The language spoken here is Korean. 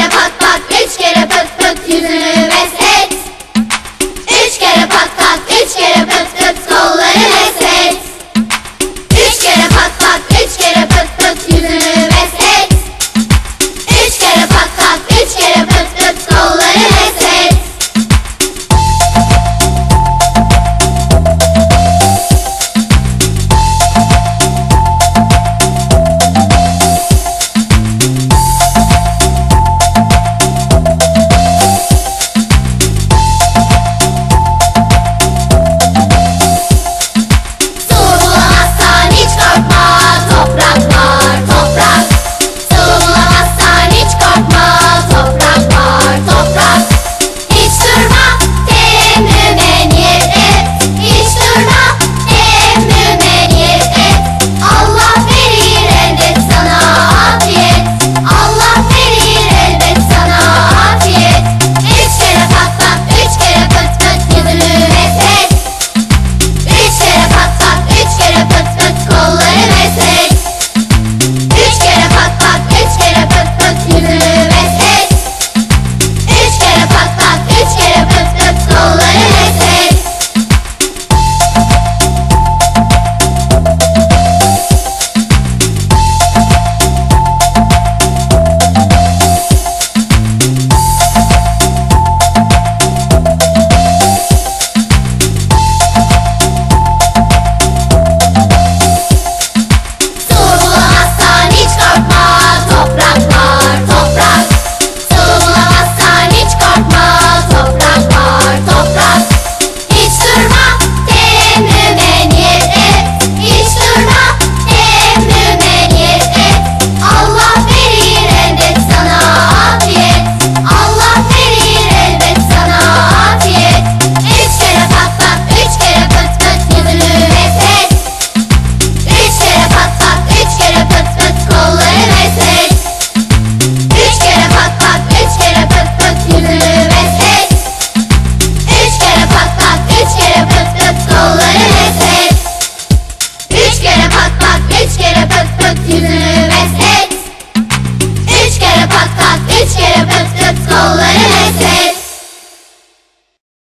기다려 버